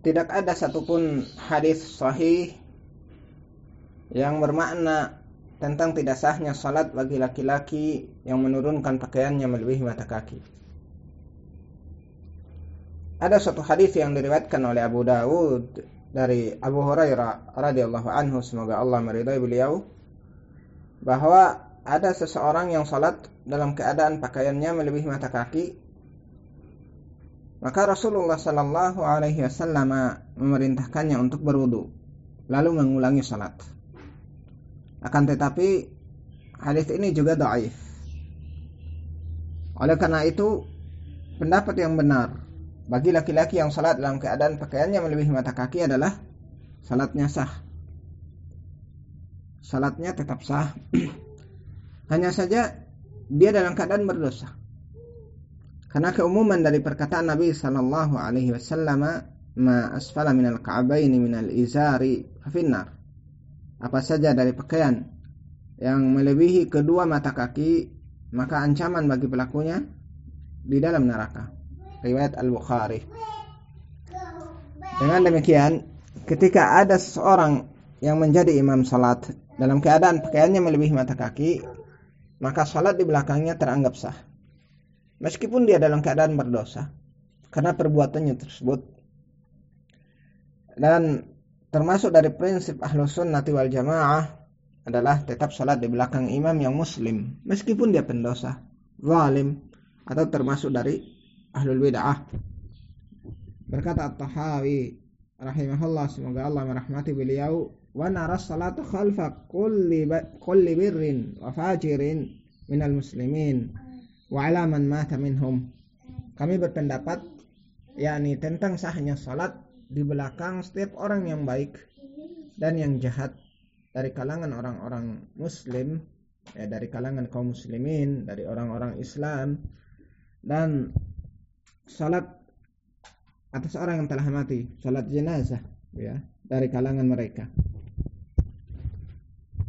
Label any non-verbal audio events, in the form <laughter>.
tidak ada satupun hadis sahih yang bermakna tentang tidak sahnya salat bagi laki-laki yang menurunkan pakaiannya melebihi mata kaki. Ada satu hadis yang diriwayatkan oleh Abu Dawud dari Abu Hurairah radhiyallahu anhu semoga Allah meridai beliau bahwa ada seseorang yang salat dalam keadaan pakaiannya melebihi mata kaki maka Rasulullah Shallallahu Alaihi Wasallam memerintahkannya untuk berwudu, lalu mengulangi salat. Akan tetapi hadis ini juga doaif. Oleh karena itu pendapat yang benar bagi laki-laki yang salat dalam keadaan pakaiannya melebihi mata kaki adalah salatnya sah. Salatnya tetap sah. <clears throat> Hanya saja dia dalam keadaan berdosa. Karena keumuman dari perkataan Nabi sallallahu alaihi wasallam ma asfala minal ka'baini minal izari fafinnar. Apa saja dari pakaian yang melebihi kedua mata kaki maka ancaman bagi pelakunya di dalam neraka. Riwayat Al-Bukhari. Dengan demikian, ketika ada seseorang yang menjadi imam salat dalam keadaan pakaiannya melebihi mata kaki, maka salat di belakangnya teranggap sah meskipun dia dalam keadaan berdosa karena perbuatannya tersebut. Dan termasuk dari prinsip ahlu sunnati wal jamaah adalah tetap salat di belakang imam yang muslim. Meskipun dia pendosa zalim atau termasuk dari ahlul bid'ah. Berkata At-Tahawi rahimahullah semoga Allah merahmati beliau wa nara salatu khalfa kulli kulli birrin wa fajirin minal muslimin wa man mata minhum. Kami berpendapat yakni tentang sahnya salat di belakang setiap orang yang baik dan yang jahat. Dari kalangan orang-orang muslim ya dari kalangan kaum muslimin dari orang-orang Islam. Dan salat atas orang yang telah mati salat jenazah ya dari kalangan mereka